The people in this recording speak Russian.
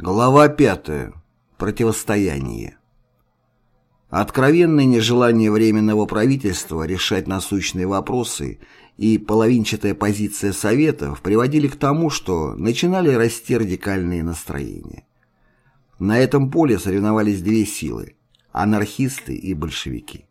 Глава 5. Противостояние. Откровенное нежелание Временного правительства решать насущные вопросы и половинчатая позиция Советов приводили к тому, что начинали расти радикальные настроения. На этом поле соревновались две силы – анархисты и большевики.